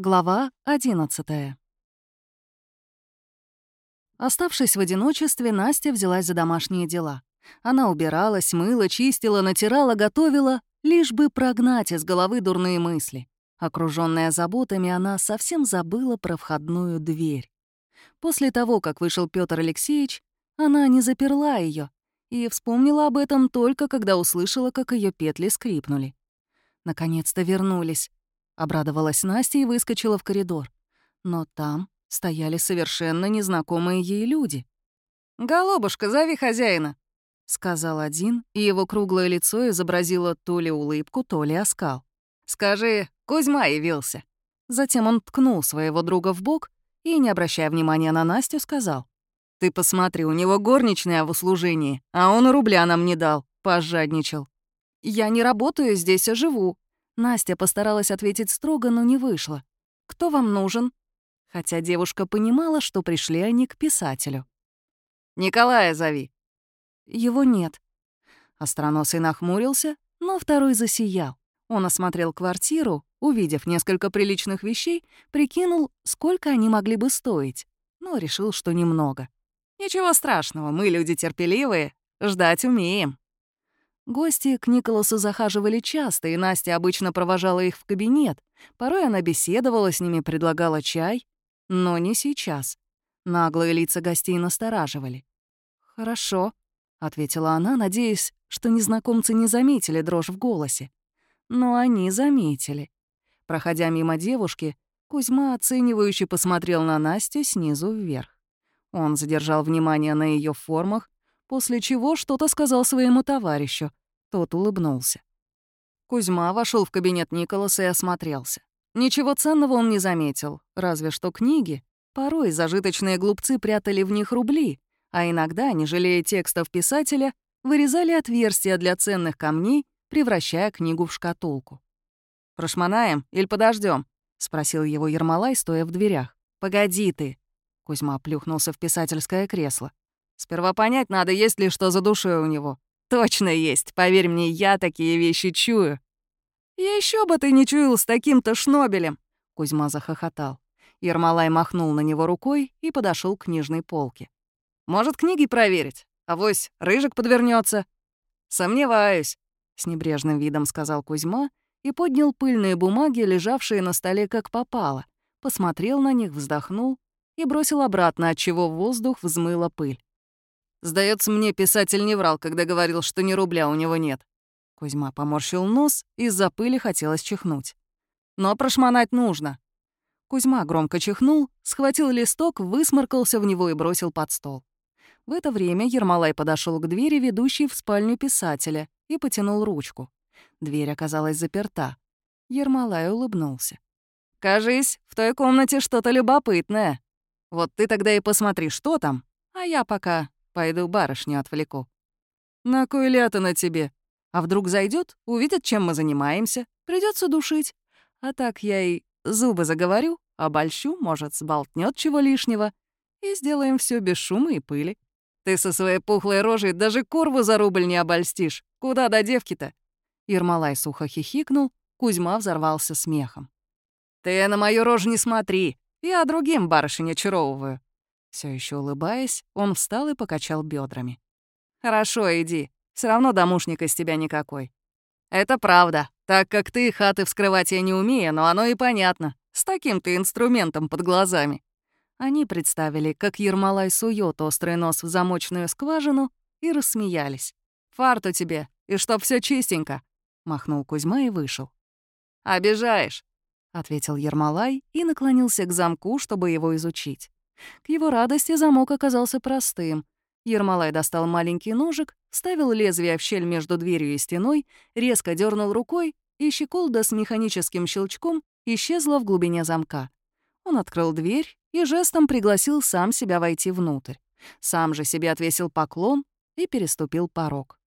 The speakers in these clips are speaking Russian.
Глава 11 Оставшись в одиночестве, Настя взялась за домашние дела. Она убиралась, мыла, чистила, натирала, готовила, лишь бы прогнать из головы дурные мысли. Окружённая заботами, она совсем забыла про входную дверь. После того, как вышел Петр Алексеевич, она не заперла её и вспомнила об этом только когда услышала, как её петли скрипнули. Наконец-то вернулись. Обрадовалась Настя и выскочила в коридор. Но там стояли совершенно незнакомые ей люди. «Голубушка, зови хозяина», — сказал один, и его круглое лицо изобразило то ли улыбку, то ли оскал. «Скажи, Кузьма явился». Затем он ткнул своего друга в бок и, не обращая внимания на Настю, сказал. «Ты посмотри, у него горничная в услужении, а он рубля нам не дал, пожадничал». «Я не работаю здесь, а живу», Настя постаралась ответить строго, но не вышло. «Кто вам нужен?» Хотя девушка понимала, что пришли они к писателю. «Николая зови». «Его нет». Остроносый нахмурился, но второй засиял. Он осмотрел квартиру, увидев несколько приличных вещей, прикинул, сколько они могли бы стоить, но решил, что немного. «Ничего страшного, мы люди терпеливые, ждать умеем». Гости к Николасу захаживали часто, и Настя обычно провожала их в кабинет. Порой она беседовала с ними, предлагала чай. Но не сейчас. Наглые лица гостей настораживали. «Хорошо», — ответила она, надеясь, что незнакомцы не заметили дрожь в голосе. Но они заметили. Проходя мимо девушки, Кузьма оценивающе посмотрел на Настю снизу вверх. Он задержал внимание на ее формах, после чего что-то сказал своему товарищу. Тот улыбнулся. Кузьма вошел в кабинет Николаса и осмотрелся. Ничего ценного он не заметил, разве что книги. Порой зажиточные глупцы прятали в них рубли, а иногда, не жалея текстов писателя, вырезали отверстия для ценных камней, превращая книгу в шкатулку. «Прошмонаем или подождем? спросил его Ермолай, стоя в дверях. «Погоди ты!» Кузьма плюхнулся в писательское кресло. Сперва понять надо, есть ли что за душой у него. Точно есть, поверь мне, я такие вещи чую. Еще бы ты не чуял с таким-то шнобелем, Кузьма захохотал. Ермолай махнул на него рукой и подошел к книжной полке. Может, книги проверить? А вось рыжик подвернется. Сомневаюсь, с небрежным видом сказал Кузьма и поднял пыльные бумаги, лежавшие на столе как попало, посмотрел на них, вздохнул и бросил обратно, отчего в воздух взмыла пыль. Сдается мне, писатель не врал, когда говорил, что ни рубля у него нет. Кузьма поморщил нос, из-за пыли хотелось чихнуть. Но прошмонать нужно. Кузьма громко чихнул, схватил листок, высморкался в него и бросил под стол. В это время Ермолай подошел к двери, ведущей в спальню писателя, и потянул ручку. Дверь оказалась заперта. Ермолай улыбнулся. «Кажись, в той комнате что-то любопытное. Вот ты тогда и посмотри, что там, а я пока Пойду барышню отвлеку. На кой ля на тебе? А вдруг зайдет, увидит, чем мы занимаемся, придется душить. А так я и зубы заговорю, обольщу, может, сболтнет чего лишнего, и сделаем все без шума и пыли. Ты со своей пухлой рожей даже курву за рубль не обольстишь. Куда до девки-то?» Ермолай сухо хихикнул, Кузьма взорвался смехом. «Ты на мою рожу не смотри, я другим барышень очаровываю. Все еще улыбаясь, он встал и покачал бедрами. «Хорошо, иди. Все равно домушник из тебя никакой». «Это правда. Так как ты, хаты вскрывать я не умею, но оно и понятно. С таким-то инструментом под глазами». Они представили, как Ермолай сует острый нос в замочную скважину, и рассмеялись. «Фарту тебе, и чтоб все чистенько», — махнул Кузьма и вышел. «Обижаешь», — ответил Ермолай и наклонился к замку, чтобы его изучить. К его радости замок оказался простым. Ермолай достал маленький ножик, вставил лезвие в щель между дверью и стеной, резко дернул рукой, и щеколда с механическим щелчком исчезла в глубине замка. Он открыл дверь и жестом пригласил сам себя войти внутрь. Сам же себе отвесил поклон и переступил порог.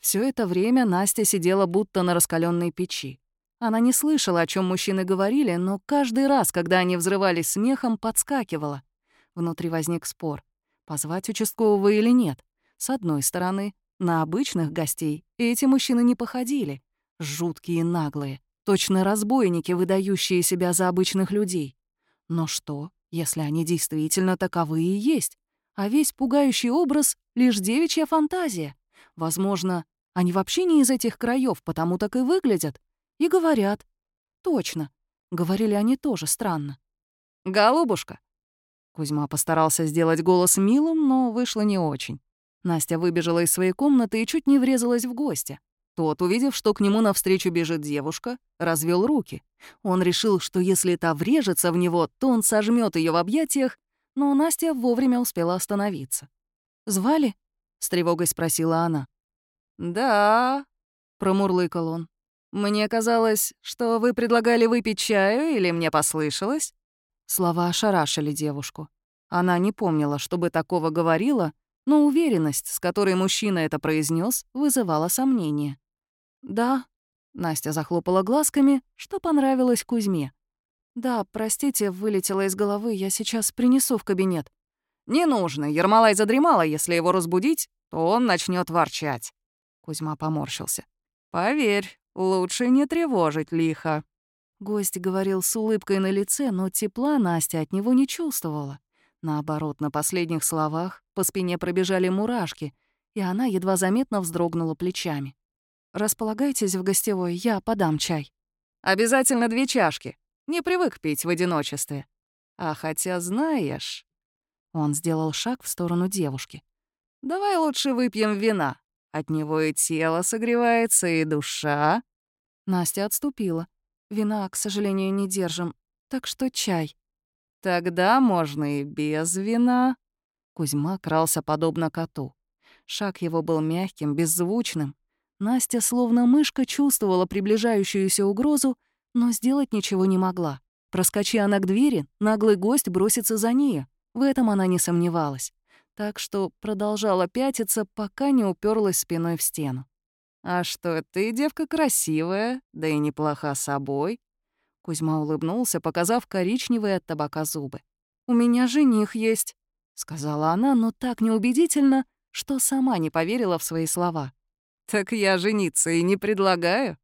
Все это время Настя сидела будто на раскаленной печи. Она не слышала, о чем мужчины говорили, но каждый раз, когда они взрывались смехом, подскакивала. Внутри возник спор. Позвать участкового или нет? С одной стороны, на обычных гостей эти мужчины не походили. Жуткие и наглые. точно разбойники, выдающие себя за обычных людей. Но что, если они действительно таковы и есть, а весь пугающий образ — лишь девичья фантазия? Возможно, они вообще не из этих краев, потому так и выглядят. И говорят. Точно. Говорили они тоже странно. «Голубушка!» Кузьма постарался сделать голос милым, но вышло не очень. Настя выбежала из своей комнаты и чуть не врезалась в гостя. Тот, увидев, что к нему навстречу бежит девушка, развел руки. Он решил, что если та врежется в него, то он сожмет ее в объятиях, но Настя вовремя успела остановиться. «Звали?» — с тревогой спросила она. «Да», — промурлыкал он. «Мне казалось, что вы предлагали выпить чаю, или мне послышалось?» Слова ошарашили девушку. Она не помнила, чтобы такого говорила, но уверенность, с которой мужчина это произнес, вызывала сомнения. «Да», — Настя захлопала глазками, что понравилось Кузьме. «Да, простите, вылетело из головы, я сейчас принесу в кабинет». «Не нужно, Ермолай задремала, если его разбудить, то он начнет ворчать». Кузьма поморщился. «Поверь, лучше не тревожить лихо». Гость говорил с улыбкой на лице, но тепла Настя от него не чувствовала. Наоборот, на последних словах по спине пробежали мурашки, и она едва заметно вздрогнула плечами. «Располагайтесь в гостевой, я подам чай». «Обязательно две чашки. Не привык пить в одиночестве. А хотя знаешь...» Он сделал шаг в сторону девушки. «Давай лучше выпьем вина. От него и тело согревается, и душа». Настя отступила. Вина, к сожалению, не держим, так что чай. Тогда можно и без вина. Кузьма крался подобно коту. Шаг его был мягким, беззвучным. Настя, словно мышка, чувствовала приближающуюся угрозу, но сделать ничего не могла. Проскочи она к двери, наглый гость бросится за ней. В этом она не сомневалась. Так что продолжала пятиться, пока не уперлась спиной в стену. «А что, ты девка красивая, да и неплоха собой». Кузьма улыбнулся, показав коричневые от табака зубы. «У меня жених есть», — сказала она, но так неубедительно, что сама не поверила в свои слова. «Так я жениться и не предлагаю».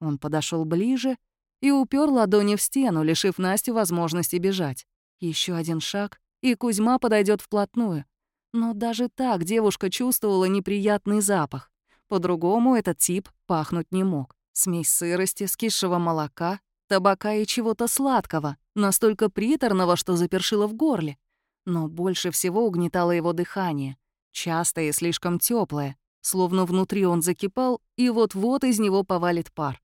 Он подошел ближе и упер ладони в стену, лишив Настю возможности бежать. Еще один шаг, и Кузьма подойдет вплотную. Но даже так девушка чувствовала неприятный запах. По-другому этот тип пахнуть не мог. Смесь сырости, скисшего молока, табака и чего-то сладкого, настолько приторного, что запершило в горле. Но больше всего угнетало его дыхание, частое и слишком теплое, словно внутри он закипал, и вот-вот из него повалит пар.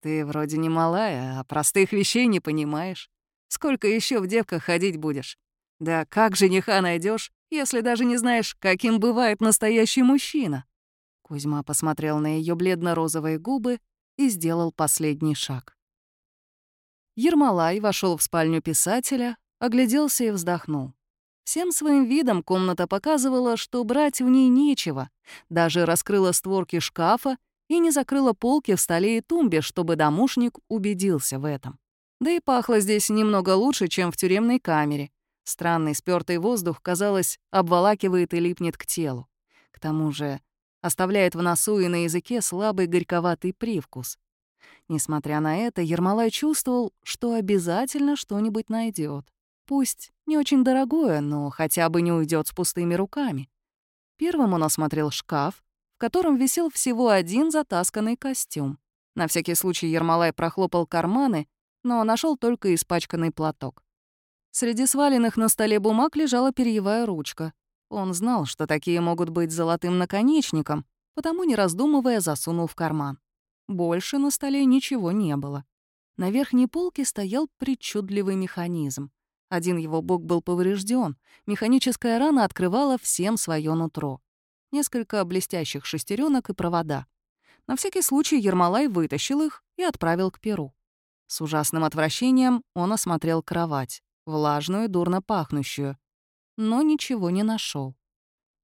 «Ты вроде не малая, а простых вещей не понимаешь. Сколько еще в девках ходить будешь? Да как жениха найдешь, если даже не знаешь, каким бывает настоящий мужчина?» Кузьма посмотрел на ее бледно-розовые губы и сделал последний шаг. Ермолай вошел в спальню писателя, огляделся и вздохнул. Всем своим видом комната показывала, что брать в ней нечего. Даже раскрыла створки шкафа и не закрыла полки в столе и тумбе, чтобы домушник убедился в этом. Да и пахло здесь немного лучше, чем в тюремной камере. Странный спёртый воздух, казалось, обволакивает и липнет к телу. К тому же оставляет в носу и на языке слабый горьковатый привкус. Несмотря на это, Ермолай чувствовал, что обязательно что-нибудь найдет. Пусть не очень дорогое, но хотя бы не уйдет с пустыми руками. Первым он осмотрел шкаф, в котором висел всего один затасканный костюм. На всякий случай Ермолай прохлопал карманы, но нашел только испачканный платок. Среди сваленных на столе бумаг лежала перьевая ручка. Он знал, что такие могут быть золотым наконечником, потому, не раздумывая, засунул в карман. Больше на столе ничего не было. На верхней полке стоял причудливый механизм. Один его бок был поврежден, механическая рана открывала всем свое нутро. Несколько блестящих шестеренок и провода. На всякий случай Ермолай вытащил их и отправил к перу. С ужасным отвращением он осмотрел кровать, влажную, дурно пахнущую, но ничего не нашел.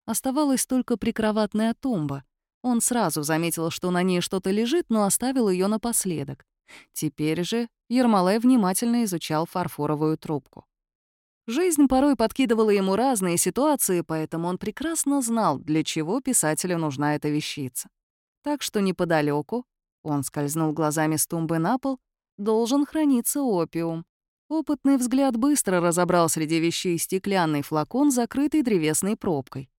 Оставалась только прикроватная тумба. Он сразу заметил, что на ней что-то лежит, но оставил ее напоследок. Теперь же Ермолай внимательно изучал фарфоровую трубку. Жизнь порой подкидывала ему разные ситуации, поэтому он прекрасно знал, для чего писателю нужна эта вещица. Так что неподалеку, Он скользнул глазами с тумбы на пол. Должен храниться опиум. Опытный взгляд быстро разобрал среди вещей стеклянный флакон, закрытый древесной пробкой.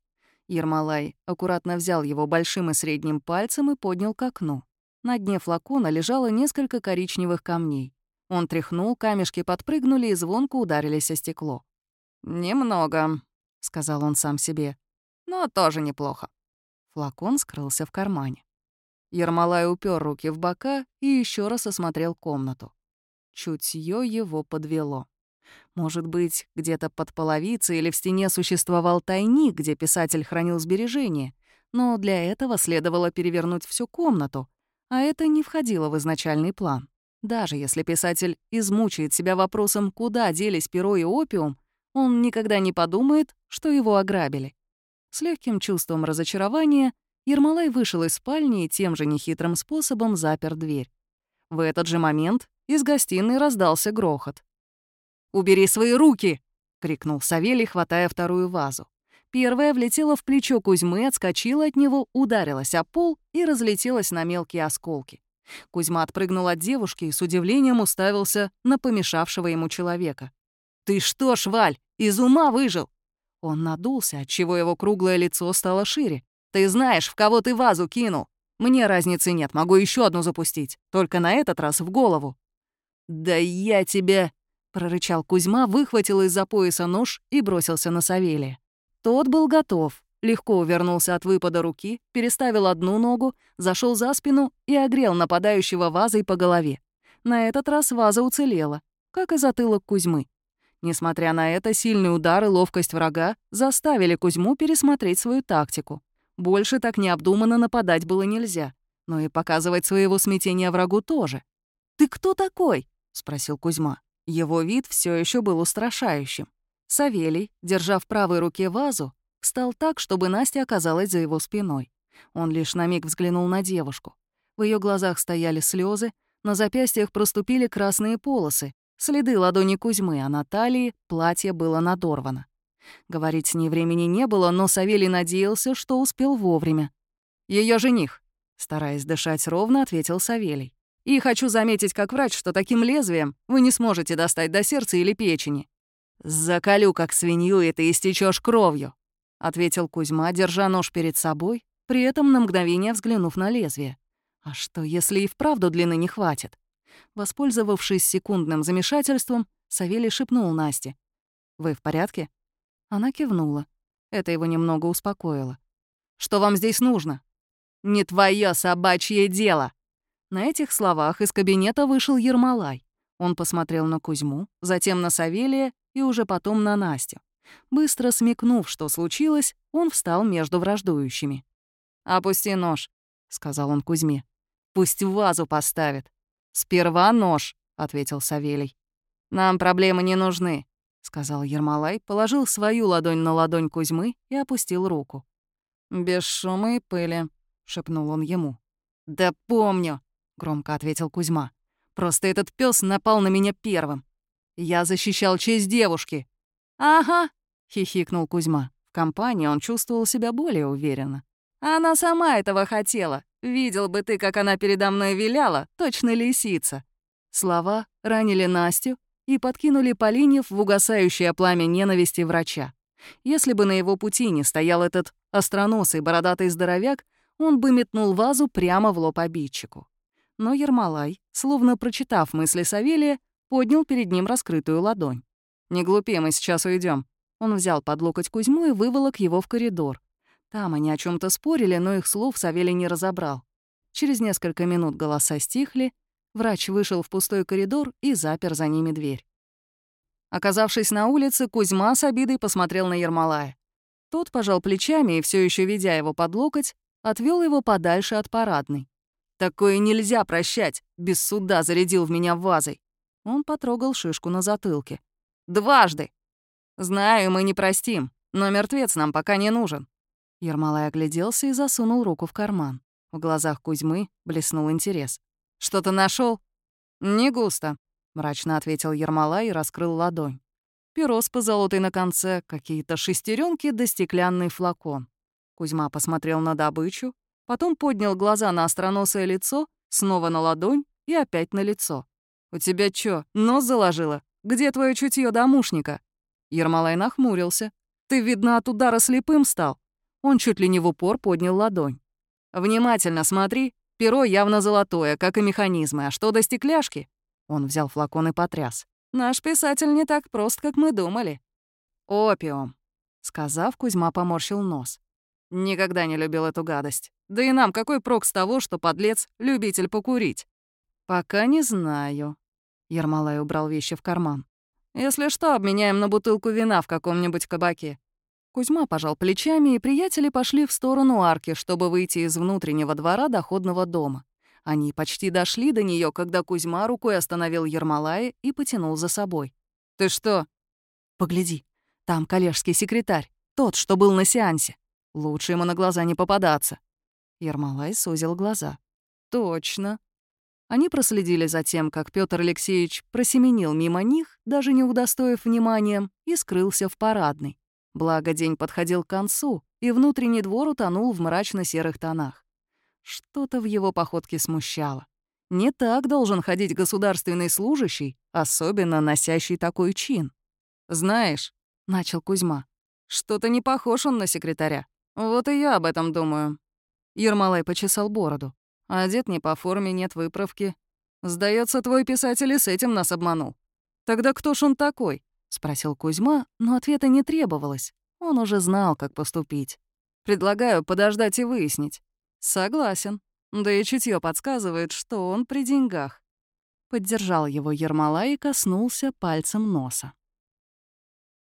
Ермолай аккуратно взял его большим и средним пальцем и поднял к окну. На дне флакона лежало несколько коричневых камней. Он тряхнул, камешки подпрыгнули и звонко ударились о стекло. «Немного», — сказал он сам себе, — «но тоже неплохо». Флакон скрылся в кармане. Ермолай упер руки в бока и еще раз осмотрел комнату. Чутье его подвело. Может быть, где-то под половицей или в стене существовал тайник, где писатель хранил сбережения, но для этого следовало перевернуть всю комнату, а это не входило в изначальный план. Даже если писатель измучает себя вопросом, куда делись перо и опиум, он никогда не подумает, что его ограбили. С легким чувством разочарования Ермолай вышел из спальни и тем же нехитрым способом запер дверь. В этот же момент из гостиной раздался грохот. «Убери свои руки!» — крикнул Савелий, хватая вторую вазу. Первая влетела в плечо Кузьмы, отскочила от него, ударилась о пол и разлетелась на мелкие осколки. Кузьма отпрыгнул от девушки и с удивлением уставился на помешавшего ему человека. «Ты что, Шваль, из ума выжил?» Он надулся, отчего его круглое лицо стало шире. «Ты знаешь, в кого ты вазу кинул? Мне разницы нет, могу еще одну запустить, только на этот раз в голову». «Да я тебя...» — прорычал Кузьма, выхватил из-за пояса нож и бросился на Савелия. Тот был готов, легко увернулся от выпада руки, переставил одну ногу, зашел за спину и огрел нападающего вазой по голове. На этот раз ваза уцелела, как и затылок Кузьмы. Несмотря на это, сильный удар и ловкость врага заставили Кузьму пересмотреть свою тактику. Больше так необдуманно нападать было нельзя, но и показывать своего смятения врагу тоже. «Ты кто такой?» — спросил Кузьма. Его вид все еще был устрашающим. Савелий, держа в правой руке вазу, Встал так, чтобы Настя оказалась за его спиной. Он лишь на миг взглянул на девушку. В ее глазах стояли слезы, на запястьях проступили красные полосы, следы ладони Кузьмы, а на талии платье было надорвано. Говорить с ней времени не было, но Савелий надеялся, что успел вовремя. Ее жених», — стараясь дышать ровно, ответил Савелий. «И хочу заметить как врач, что таким лезвием вы не сможете достать до сердца или печени. Заколю как свинью, и ты истечешь кровью. — ответил Кузьма, держа нож перед собой, при этом на мгновение взглянув на лезвие. «А что, если и вправду длины не хватит?» Воспользовавшись секундным замешательством, Савелий шепнул Насте. «Вы в порядке?» Она кивнула. Это его немного успокоило. «Что вам здесь нужно?» «Не твое собачье дело!» На этих словах из кабинета вышел Ермолай. Он посмотрел на Кузьму, затем на Савелия и уже потом на Настю. Быстро смекнув, что случилось, он встал между враждующими. «Опусти нож», — сказал он Кузьме. «Пусть вазу поставит». «Сперва нож», — ответил Савелий. «Нам проблемы не нужны», — сказал Ермолай, положил свою ладонь на ладонь Кузьмы и опустил руку. «Без шума и пыли», — шепнул он ему. «Да помню», — громко ответил Кузьма. «Просто этот пес напал на меня первым. Я защищал честь девушки». «Ага», — хихикнул Кузьма. В компании он чувствовал себя более уверенно. «Она сама этого хотела. Видел бы ты, как она передо мной виляла, точно лисица». Слова ранили Настю и подкинули Полинев в угасающее пламя ненависти врача. Если бы на его пути не стоял этот остроносый бородатый здоровяк, он бы метнул вазу прямо в лоб обидчику. Но Ермолай, словно прочитав мысли Савелия, поднял перед ним раскрытую ладонь. «Не глупи, мы сейчас уйдем. Он взял под локоть Кузьму и выволок его в коридор. Там они о чем то спорили, но их слов Савелий не разобрал. Через несколько минут голоса стихли, врач вышел в пустой коридор и запер за ними дверь. Оказавшись на улице, Кузьма с обидой посмотрел на Ермолая. Тот пожал плечами и, все еще ведя его под локоть, отвел его подальше от парадной. «Такое нельзя прощать!» Без суда зарядил в меня вазой. Он потрогал шишку на затылке. Дважды. Знаю, мы не простим, но мертвец нам пока не нужен. Ермолай огляделся и засунул руку в карман. В глазах Кузьмы блеснул интерес. «Что-то нашел? «Не густо», — мрачно ответил Ермолай и раскрыл ладонь. Перо с позолотой на конце, какие-то шестеренки да стеклянный флакон. Кузьма посмотрел на добычу, потом поднял глаза на остроносое лицо снова на ладонь и опять на лицо. «У тебя чё, нос заложило? Где твое чутье домушника?» Ермолай нахмурился. «Ты, видно, от удара слепым стал». Он чуть ли не в упор поднял ладонь. «Внимательно смотри. Перо явно золотое, как и механизмы. А что до стекляшки?» Он взял флакон и потряс. «Наш писатель не так прост, как мы думали». «Опиум», — сказав, Кузьма поморщил нос. «Никогда не любил эту гадость. Да и нам какой прок с того, что подлец — любитель покурить?» «Пока не знаю». Ермолай убрал вещи в карман. «Если что, обменяем на бутылку вина в каком-нибудь кабаке». Кузьма пожал плечами, и приятели пошли в сторону арки, чтобы выйти из внутреннего двора доходного дома. Они почти дошли до нее, когда Кузьма рукой остановил Ермолая и потянул за собой. «Ты что?» «Погляди, там коллежский секретарь, тот, что был на сеансе. Лучше ему на глаза не попадаться». Ермолай сузил глаза. «Точно». Они проследили за тем, как Петр Алексеевич просеменил мимо них, даже не удостоив вниманием, и скрылся в парадной. Благо, день подходил к концу, и внутренний двор утонул в мрачно-серых тонах. Что-то в его походке смущало. Не так должен ходить государственный служащий, особенно носящий такой чин. «Знаешь», — начал Кузьма, — «что-то не похож он на секретаря. Вот и я об этом думаю». Ермолай почесал бороду. Одет не по форме, нет выправки. Сдается, твой писатель и с этим нас обманул. Тогда кто ж он такой? — спросил Кузьма, но ответа не требовалось. Он уже знал, как поступить. «Предлагаю подождать и выяснить». «Согласен. Да и чутье подсказывает, что он при деньгах». Поддержал его Ермола и коснулся пальцем носа.